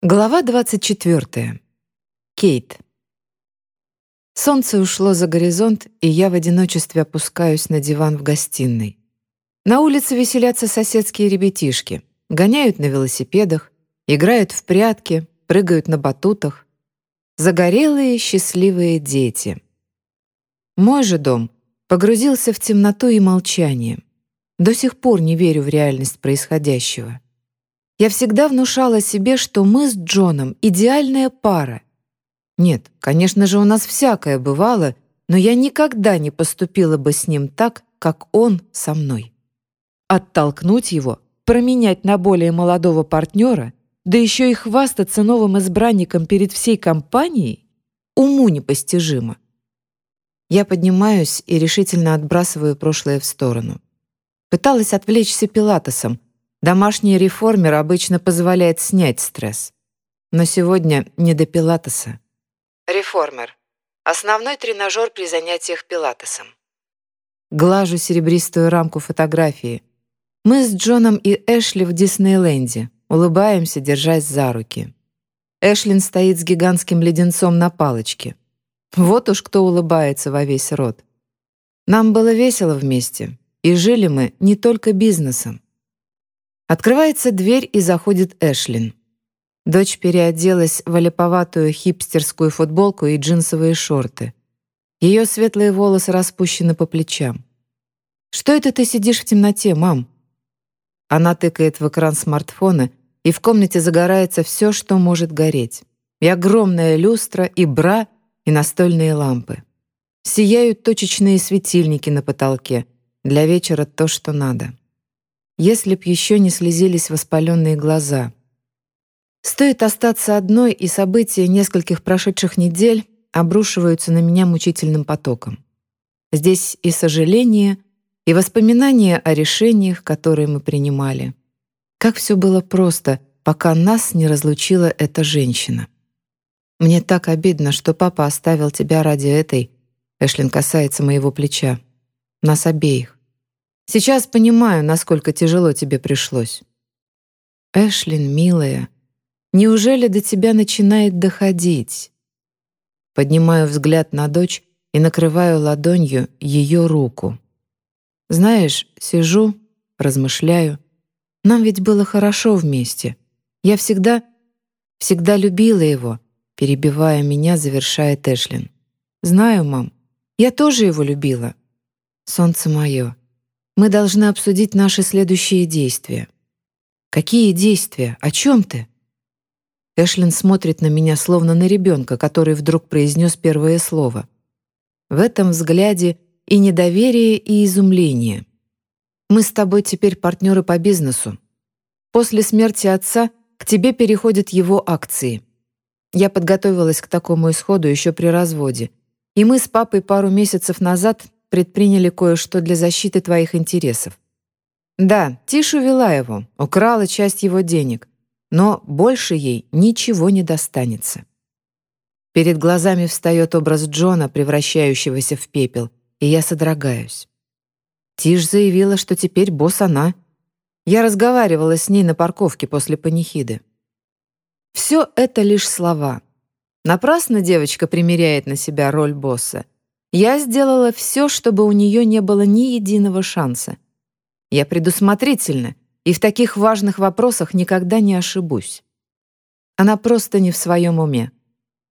Глава 24. Кейт. Солнце ушло за горизонт, и я в одиночестве опускаюсь на диван в гостиной. На улице веселятся соседские ребятишки, гоняют на велосипедах, играют в прятки, прыгают на батутах. Загорелые, счастливые дети. Мой же дом погрузился в темноту и молчание. До сих пор не верю в реальность происходящего. Я всегда внушала себе, что мы с Джоном — идеальная пара. Нет, конечно же, у нас всякое бывало, но я никогда не поступила бы с ним так, как он со мной. Оттолкнуть его, променять на более молодого партнера, да еще и хвастаться новым избранником перед всей компанией — уму непостижимо. Я поднимаюсь и решительно отбрасываю прошлое в сторону. Пыталась отвлечься пилатесом — Домашний реформер обычно позволяет снять стресс. Но сегодня не до пилатеса. Реформер. Основной тренажер при занятиях пилатесом. Глажу серебристую рамку фотографии. Мы с Джоном и Эшли в Диснейленде. Улыбаемся, держась за руки. Эшлин стоит с гигантским леденцом на палочке. Вот уж кто улыбается во весь рот. Нам было весело вместе, и жили мы не только бизнесом. Открывается дверь и заходит Эшлин. Дочь переоделась в олиповатую хипстерскую футболку и джинсовые шорты. Ее светлые волосы распущены по плечам. «Что это ты сидишь в темноте, мам?» Она тыкает в экран смартфона, и в комнате загорается все, что может гореть. И огромная люстра, и бра, и настольные лампы. Сияют точечные светильники на потолке. Для вечера то, что надо если б еще не слезились воспаленные глаза. Стоит остаться одной, и события нескольких прошедших недель обрушиваются на меня мучительным потоком. Здесь и сожаление, и воспоминания о решениях, которые мы принимали. Как все было просто, пока нас не разлучила эта женщина. Мне так обидно, что папа оставил тебя ради этой. Эшлин касается моего плеча. Нас обеих. Сейчас понимаю, насколько тяжело тебе пришлось. Эшлин, милая, неужели до тебя начинает доходить? Поднимаю взгляд на дочь и накрываю ладонью ее руку. Знаешь, сижу, размышляю. Нам ведь было хорошо вместе. Я всегда, всегда любила его, перебивая меня, завершает Эшлин. Знаю, мам, я тоже его любила. Солнце мое, мы должны обсудить наши следующие действия. Какие действия? О чем ты? Эшлин смотрит на меня, словно на ребенка, который вдруг произнес первое слово. В этом взгляде и недоверие, и изумление. Мы с тобой теперь партнеры по бизнесу. После смерти отца к тебе переходят его акции. Я подготовилась к такому исходу еще при разводе. И мы с папой пару месяцев назад предприняли кое-что для защиты твоих интересов. Да, Тишу вела его, украла часть его денег, но больше ей ничего не достанется. Перед глазами встает образ Джона, превращающегося в пепел, и я содрогаюсь. Тиш заявила, что теперь босс она. Я разговаривала с ней на парковке после панихиды. Все это лишь слова. Напрасно девочка примеряет на себя роль босса — я сделала все, чтобы у нее не было ни единого шанса. Я предусмотрительна и в таких важных вопросах никогда не ошибусь. Она просто не в своем уме.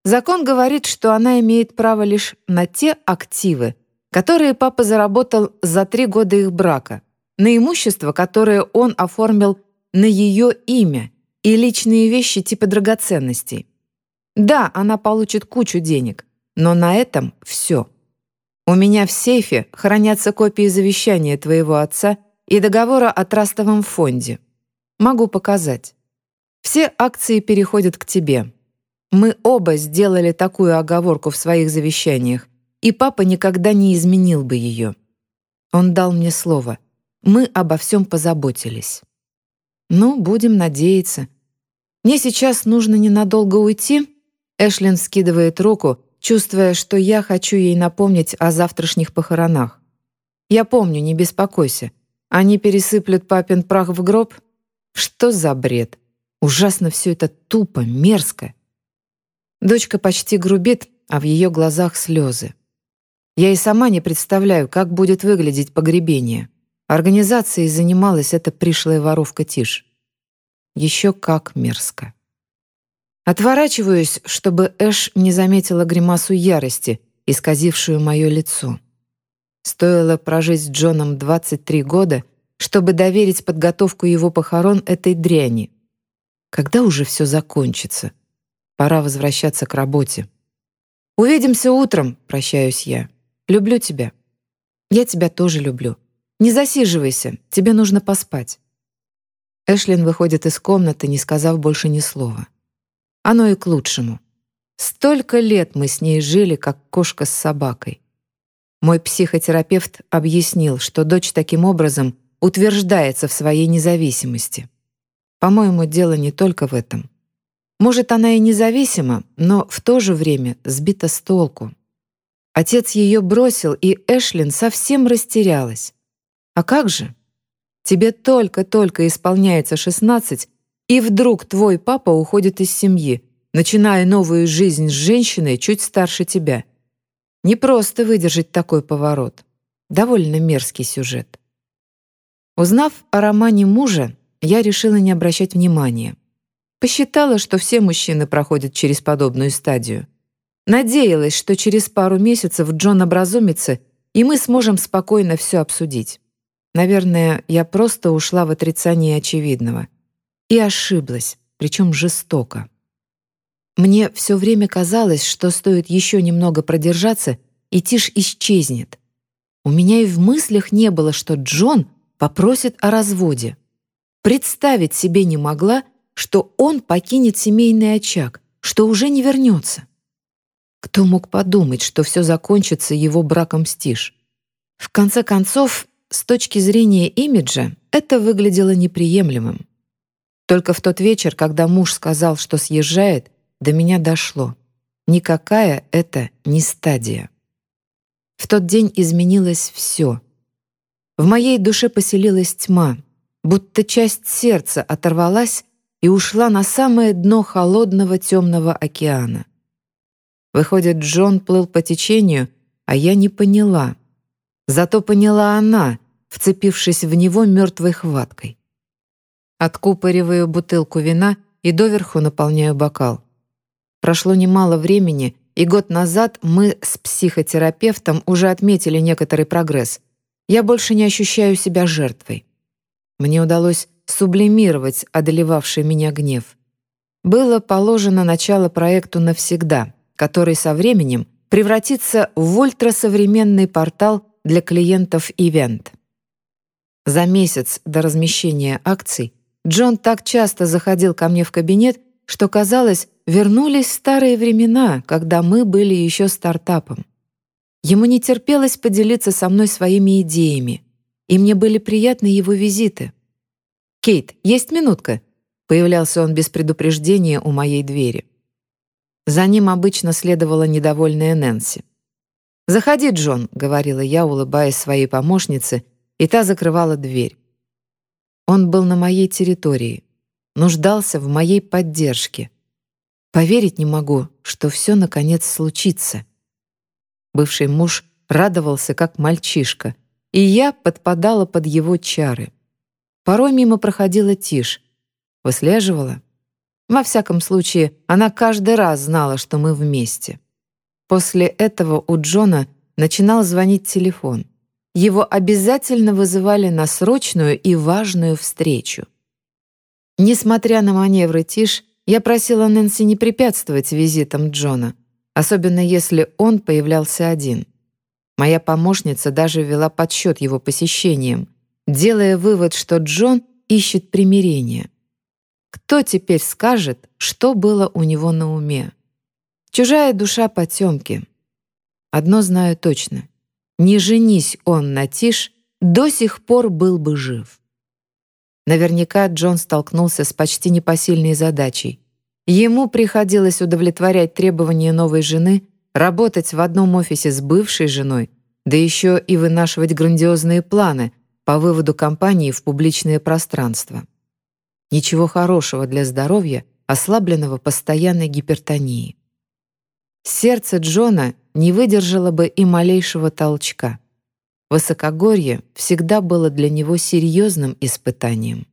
Закон говорит, что она имеет право лишь на те активы, которые папа заработал за три года их брака, на имущество, которое он оформил на ее имя и личные вещи типа драгоценностей. Да, она получит кучу денег, но на этом все. У меня в сейфе хранятся копии завещания твоего отца и договора о трастовом фонде. Могу показать. Все акции переходят к тебе. Мы оба сделали такую оговорку в своих завещаниях, и папа никогда не изменил бы ее. Он дал мне слово. Мы обо всем позаботились. Ну, будем надеяться. Мне сейчас нужно ненадолго уйти. Эшлин скидывает руку, чувствуя, что я хочу ей напомнить о завтрашних похоронах. «Я помню, не беспокойся. Они пересыплют папин прах в гроб? Что за бред? Ужасно все это тупо, мерзко. Дочка почти грубит, а в ее глазах слезы. Я и сама не представляю, как будет выглядеть погребение. Организацией занималась эта пришлая воровка Тиш. Еще как мерзко. Отворачиваюсь, чтобы Эш не заметила гримасу ярости, исказившую мое лицо. Стоило прожить с Джоном 23 года, чтобы доверить подготовку его похорон этой дряни. Когда уже все закончится? Пора возвращаться к работе. «Увидимся утром», — прощаюсь я. «Люблю тебя». «Я тебя тоже люблю. Не засиживайся, тебе нужно поспать». Эшлин выходит из комнаты, не сказав больше ни слова. Оно и к лучшему. Столько лет мы с ней жили, как кошка с собакой. Мой психотерапевт объяснил, что дочь таким образом утверждается в своей независимости. По-моему, дело не только в этом. Может, она и независима, но в то же время сбита с толку. Отец ее бросил, и Эшлин совсем растерялась. А как же? Тебе только-только исполняется 16, и вдруг твой папа уходит из семьи, начиная новую жизнь с женщиной чуть старше тебя. Не просто выдержать такой поворот. Довольно мерзкий сюжет. Узнав о романе мужа, я решила не обращать внимания. Посчитала, что все мужчины проходят через подобную стадию. Надеялась, что через пару месяцев Джон образумится, и мы сможем спокойно все обсудить. Наверное, я просто ушла в отрицание очевидного. И ошиблась, причем жестоко. Мне все время казалось, что стоит еще немного продержаться, и Тиш исчезнет. У меня и в мыслях не было, что Джон попросит о разводе. Представить себе не могла, что он покинет семейный очаг, что уже не вернется. Кто мог подумать, что все закончится его браком с Тиш? В конце концов, с точки зрения имиджа, это выглядело неприемлемым. Только в тот вечер, когда муж сказал, что съезжает, до меня дошло. Никакая это не стадия. В тот день изменилось все. В моей душе поселилась тьма, будто часть сердца оторвалась и ушла на самое дно холодного темного океана. Выходит, Джон плыл по течению, а я не поняла. Зато поняла она, вцепившись в него мертвой хваткой. Откупориваю бутылку вина и доверху наполняю бокал. Прошло немало времени, и год назад мы с психотерапевтом уже отметили некоторый прогресс. Я больше не ощущаю себя жертвой. Мне удалось сублимировать одолевавший меня гнев. Было положено начало проекту навсегда, который со временем превратится в ультрасовременный портал для клиентов Event. За месяц до размещения акций Джон так часто заходил ко мне в кабинет, что, казалось, вернулись старые времена, когда мы были еще стартапом. Ему не терпелось поделиться со мной своими идеями, и мне были приятны его визиты. «Кейт, есть минутка?» Появлялся он без предупреждения у моей двери. За ним обычно следовала недовольная Нэнси. «Заходи, Джон», — говорила я, улыбаясь своей помощнице, и та закрывала дверь. Он был на моей территории, нуждался в моей поддержке. Поверить не могу, что все наконец случится. Бывший муж радовался, как мальчишка, и я подпадала под его чары. Порой мимо проходила тишь. Выслеживала. Во всяком случае, она каждый раз знала, что мы вместе. После этого у Джона начинал звонить телефон. Его обязательно вызывали на срочную и важную встречу. Несмотря на маневры Тиш, я просила Нэнси не препятствовать визитам Джона, особенно если он появлялся один. Моя помощница даже вела подсчет его посещениям, делая вывод, что Джон ищет примирения. Кто теперь скажет, что было у него на уме? Чужая душа потемки. Одно знаю точно. Не женись он на Тиш, до сих пор был бы жив. Наверняка Джон столкнулся с почти непосильной задачей. Ему приходилось удовлетворять требования новой жены, работать в одном офисе с бывшей женой, да еще и вынашивать грандиозные планы, по выводу компании в публичное пространство. Ничего хорошего для здоровья, ослабленного постоянной гипертонией. Сердце Джона не выдержало бы и малейшего толчка. Высокогорье всегда было для него серьезным испытанием.